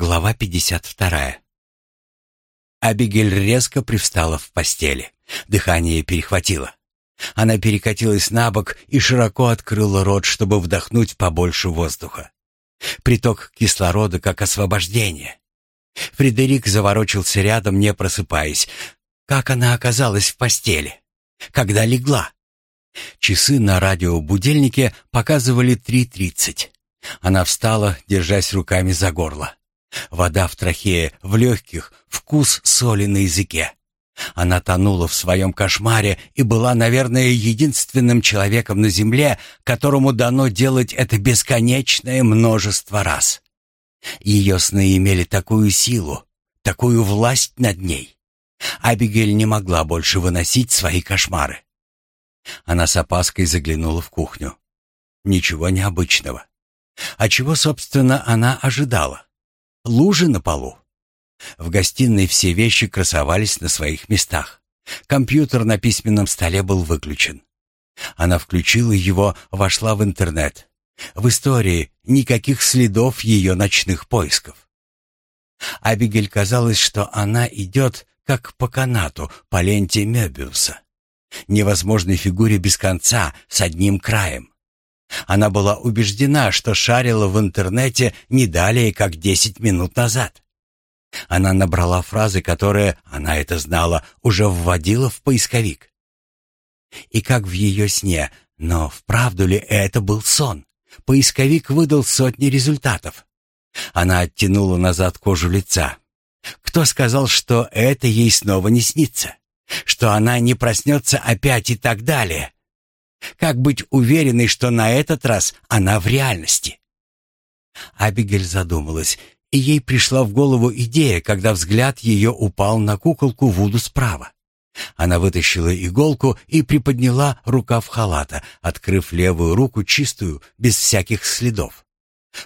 Глава 52. Абигель резко привстала в постели. Дыхание перехватило. Она перекатилась на бок и широко открыла рот, чтобы вдохнуть побольше воздуха. Приток кислорода как освобождение. Фредерик заворочился рядом, не просыпаясь. Как она оказалась в постели? Когда легла? Часы на радиобудильнике показывали 3.30. Она встала, держась руками за горло. Вода в трахее, в легких, вкус соли на языке. Она тонула в своем кошмаре и была, наверное, единственным человеком на земле, которому дано делать это бесконечное множество раз. Ее сны имели такую силу, такую власть над ней. Абигель не могла больше выносить свои кошмары. Она с опаской заглянула в кухню. Ничего необычного. А чего, собственно, она ожидала? Лужи на полу. В гостиной все вещи красовались на своих местах. Компьютер на письменном столе был выключен. Она включила его, вошла в интернет. В истории никаких следов ее ночных поисков. Абигель казалось, что она идет, как по канату, по ленте Мёбиуса. Невозможной фигуре без конца, с одним краем. Она была убеждена, что шарила в интернете не далее, как десять минут назад. Она набрала фразы, которые, она это знала, уже вводила в поисковик. И как в ее сне, но вправду ли это был сон? Поисковик выдал сотни результатов. Она оттянула назад кожу лица. Кто сказал, что это ей снова не снится? Что она не проснется опять и так далее? Как быть уверенной, что на этот раз она в реальности? Абигель задумалась, и ей пришла в голову идея, когда взгляд ее упал на куколку Вуду справа. Она вытащила иголку и приподняла рукав халата, открыв левую руку чистую, без всяких следов.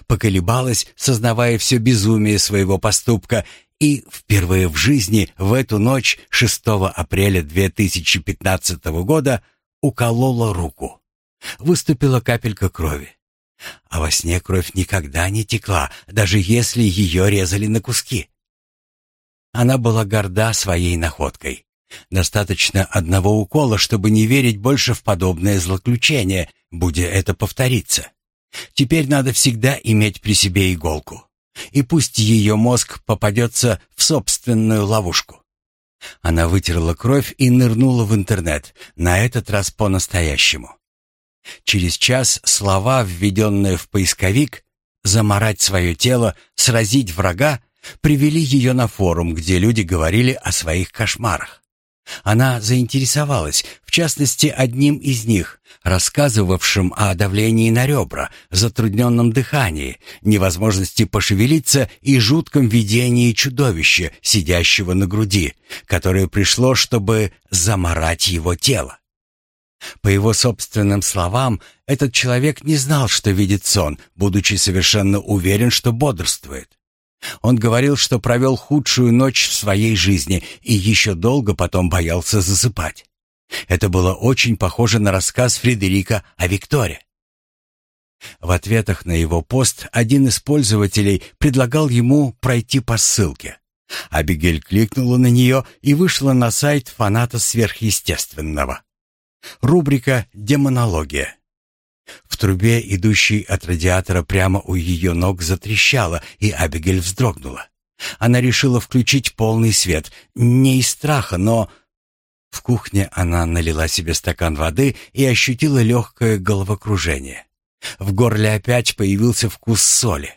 Поколебалась, сознавая все безумие своего поступка, и впервые в жизни в эту ночь 6 апреля 2015 года уколола руку. Выступила капелька крови. А во сне кровь никогда не текла, даже если ее резали на куски. Она была горда своей находкой. Достаточно одного укола, чтобы не верить больше в подобное злоключение, будь это повториться. Теперь надо всегда иметь при себе иголку. И пусть ее мозг попадется в собственную ловушку. Она вытерла кровь и нырнула в интернет, на этот раз по-настоящему. Через час слова, введенные в поисковик, «заморать свое тело», «сразить врага», привели ее на форум, где люди говорили о своих кошмарах. Она заинтересовалась, в частности, одним из них, рассказывавшим о давлении на ребра, затрудненном дыхании, невозможности пошевелиться и жутком видении чудовища, сидящего на груди, которое пришло, чтобы заморать его тело. По его собственным словам, этот человек не знал, что видит сон, будучи совершенно уверен, что бодрствует. Он говорил, что провел худшую ночь в своей жизни и еще долго потом боялся засыпать. Это было очень похоже на рассказ Фредерика о Викторе. В ответах на его пост один из пользователей предлагал ему пройти по ссылке. Абигель кликнула на нее и вышла на сайт фаната сверхъестественного. Рубрика «Демонология». В трубе, идущей от радиатора прямо у ее ног, затрещало, и Абигель вздрогнула. Она решила включить полный свет, не из страха, но... В кухне она налила себе стакан воды и ощутила легкое головокружение. В горле опять появился вкус соли.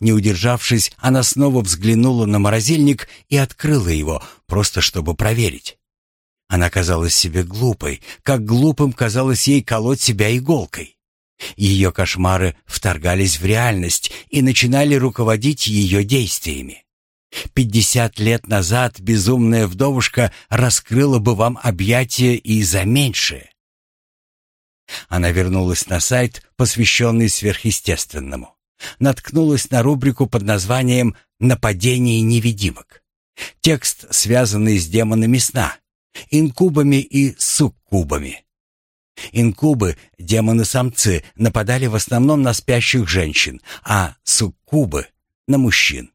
Не удержавшись, она снова взглянула на морозильник и открыла его, просто чтобы проверить. Она казалась себе глупой, как глупым казалось ей колоть себя иголкой. Ее кошмары вторгались в реальность и начинали руководить ее действиями. Пятьдесят лет назад безумная вдовушка раскрыла бы вам объятия и за меньшее. Она вернулась на сайт, посвященный сверхъестественному. Наткнулась на рубрику под названием «Нападение невидимок». Текст, связанный с демонами сна, инкубами и суккубами. Инкубы, демоны-самцы, нападали в основном на спящих женщин, а суккубы — на мужчин.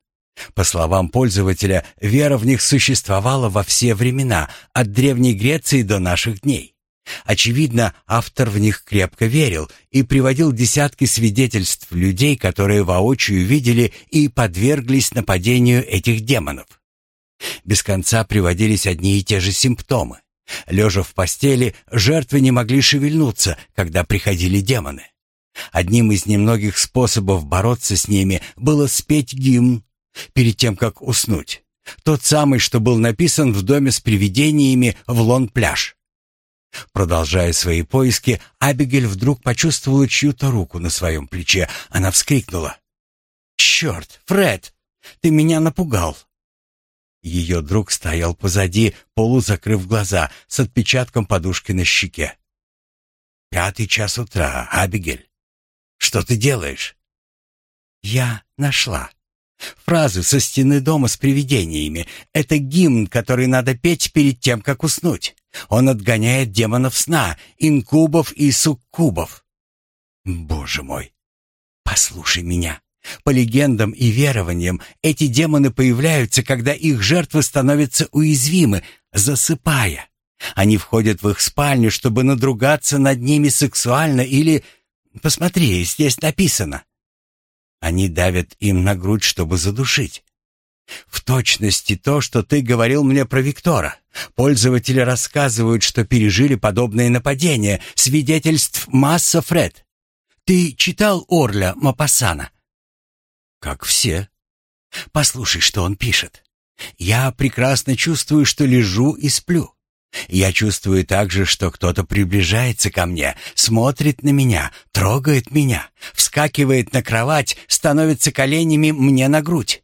По словам пользователя, вера в них существовала во все времена, от Древней Греции до наших дней. Очевидно, автор в них крепко верил и приводил десятки свидетельств людей, которые воочию видели и подверглись нападению этих демонов. Без конца приводились одни и те же симптомы. Лежа в постели, жертвы не могли шевельнуться, когда приходили демоны. Одним из немногих способов бороться с ними было спеть гимн перед тем, как уснуть. Тот самый, что был написан в доме с привидениями в Лон-пляж. Продолжая свои поиски, Абигель вдруг почувствовала чью-то руку на своем плече. Она вскрикнула. «Черт, Фред, ты меня напугал!» Ее друг стоял позади, полузакрыв глаза, с отпечатком подушки на щеке. «Пятый час утра, Абигель. Что ты делаешь?» «Я нашла. Фразы со стены дома с привидениями. Это гимн, который надо петь перед тем, как уснуть. Он отгоняет демонов сна, инкубов и суккубов. Боже мой! Послушай меня. По легендам и верованиям, эти демоны появляются, когда их жертвы становятся уязвимы, засыпая. Они входят в их спальню, чтобы надругаться над ними сексуально или... Посмотри, здесь написано. Они давят им на грудь, чтобы задушить. В точности то, что ты говорил мне про Виктора. Пользователи рассказывают, что пережили подобные нападения. Свидетельств масса, Фред. Ты читал Орля Мапассана? Как все. Послушай, что он пишет. Я прекрасно чувствую, что лежу и сплю. Я чувствую также, что кто-то приближается ко мне, смотрит на меня, трогает меня, вскакивает на кровать, становится коленями мне на грудь.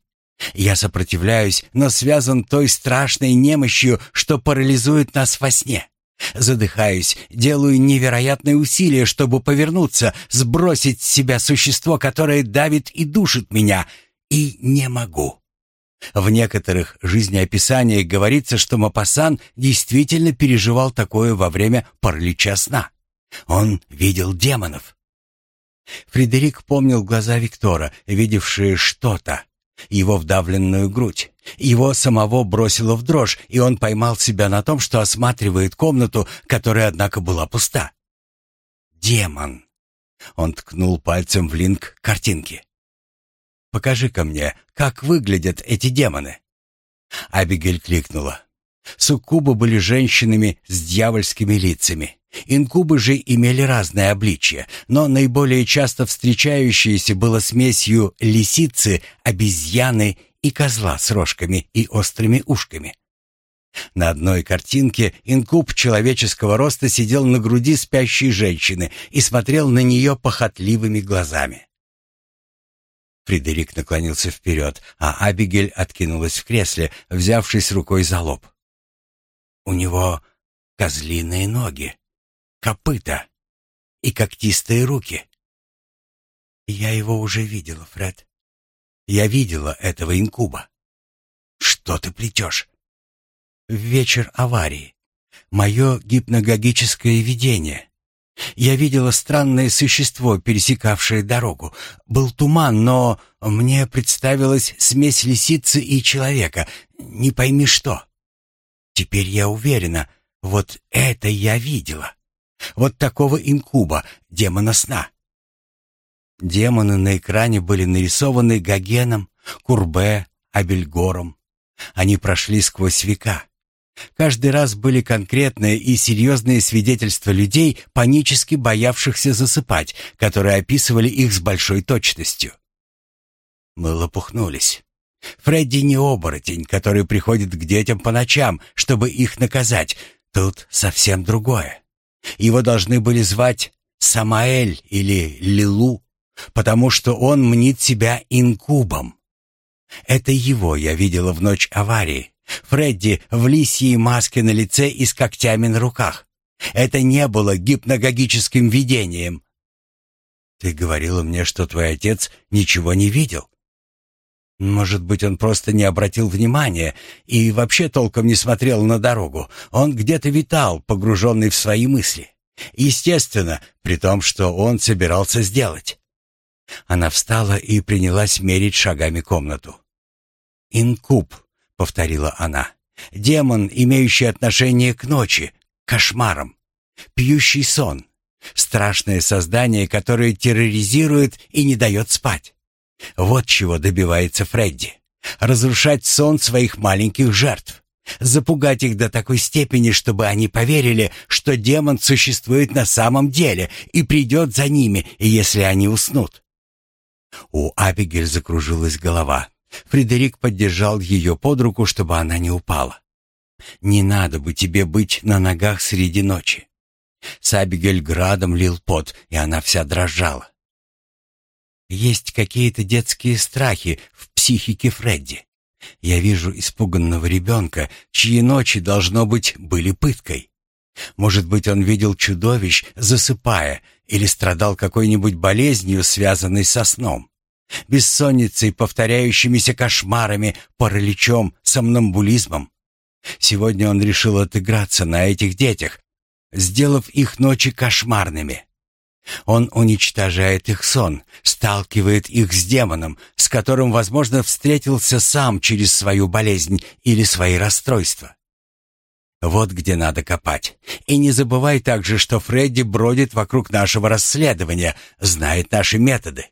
Я сопротивляюсь, но связан той страшной немощью, что парализует нас во сне. Задыхаюсь, делаю невероятные усилия, чтобы повернуться, сбросить с себя существо, которое давит и душит меня, и не могу. В некоторых жизнеописаниях говорится, что Мапасан действительно переживал такое во время паралича сна. Он видел демонов. Фредерик помнил глаза Виктора, видевшие что-то, его вдавленную грудь. Его самого бросило в дрожь, и он поймал себя на том, что осматривает комнату, которая, однако, была пуста. «Демон!» Он ткнул пальцем в линк картинки. «Покажи-ка мне, как выглядят эти демоны?» Абигель кликнула. Суккубы были женщинами с дьявольскими лицами. Инкубы же имели разное обличье, но наиболее часто встречающееся было смесью лисицы, обезьяны и козла с рожками и острыми ушками. На одной картинке инкуб человеческого роста сидел на груди спящей женщины и смотрел на нее похотливыми глазами. Фредерик наклонился вперед, а Абигель откинулась в кресле, взявшись рукой за лоб. «У него козлиные ноги», копыта и когтистые руки. Я его уже видела, Фред. Я видела этого инкуба. Что ты плетешь? В вечер аварии. Мое гипногогическое видение. Я видела странное существо, пересекавшее дорогу. Был туман, но мне представилась смесь лисицы и человека. Не пойми что. Теперь я уверена, вот это я видела. Вот такого инкуба, демона сна. Демоны на экране были нарисованы Гогеном, Курбе, Абельгором. Они прошли сквозь века. Каждый раз были конкретные и серьезные свидетельства людей, панически боявшихся засыпать, которые описывали их с большой точностью. Мы лопухнулись. Фредди не оборотень, который приходит к детям по ночам, чтобы их наказать. Тут совсем другое. Его должны были звать Самаэль или Лилу, потому что он мнит себя инкубом. Это его я видела в ночь аварии. Фредди в лисьей маске на лице и с когтями на руках. Это не было гипногогическим видением. Ты говорила мне, что твой отец ничего не видел. Может быть, он просто не обратил внимания и вообще толком не смотрел на дорогу. Он где-то витал, погруженный в свои мысли. Естественно, при том, что он собирался сделать. Она встала и принялась мерить шагами комнату. «Инкуб», — повторила она. «Демон, имеющий отношение к ночи, кошмарам, пьющий сон, страшное создание, которое терроризирует и не дает спать. Вот чего добивается Фредди. Разрушать сон своих маленьких жертв. Запугать их до такой степени, чтобы они поверили, что демон существует на самом деле и придет за ними, если они уснут. У Абигель закружилась голова. Фредерик поддержал ее под руку, чтобы она не упала. «Не надо бы тебе быть на ногах среди ночи». С Абигель градом лил пот, и она вся дрожала. Есть какие-то детские страхи в психике Фредди. Я вижу испуганного ребенка, чьи ночи, должно быть, были пыткой. Может быть, он видел чудовищ, засыпая, или страдал какой-нибудь болезнью, связанной со сном. Бессонницей, повторяющимися кошмарами, параличом, сомнамбулизмом. Сегодня он решил отыграться на этих детях, сделав их ночи кошмарными. Он уничтожает их сон, сталкивает их с демоном, с которым, возможно, встретился сам через свою болезнь или свои расстройства. Вот где надо копать. И не забывай также, что Фредди бродит вокруг нашего расследования, знает наши методы.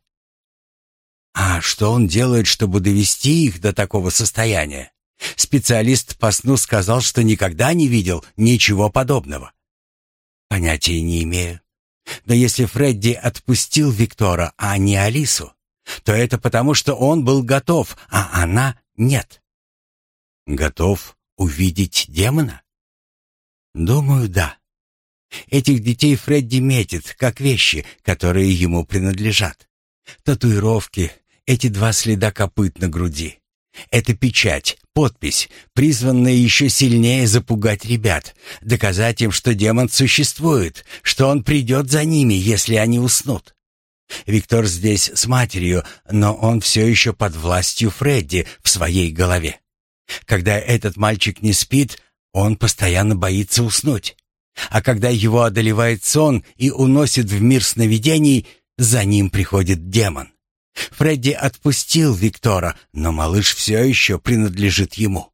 А что он делает, чтобы довести их до такого состояния? Специалист по сну сказал, что никогда не видел ничего подобного. Понятия не имею. Но если Фредди отпустил Виктора, а не Алису, то это потому, что он был готов, а она нет. Готов увидеть демона? Думаю, да. Этих детей Фредди метит, как вещи, которые ему принадлежат. Татуировки, эти два следа копыт на груди. Это печать, подпись, призванная еще сильнее запугать ребят, доказать им, что демон существует, что он придет за ними, если они уснут. Виктор здесь с матерью, но он все еще под властью Фредди в своей голове. Когда этот мальчик не спит, он постоянно боится уснуть. А когда его одолевает сон и уносит в мир сновидений, за ним приходит демон. Фредди отпустил Виктора, но малыш все еще принадлежит ему.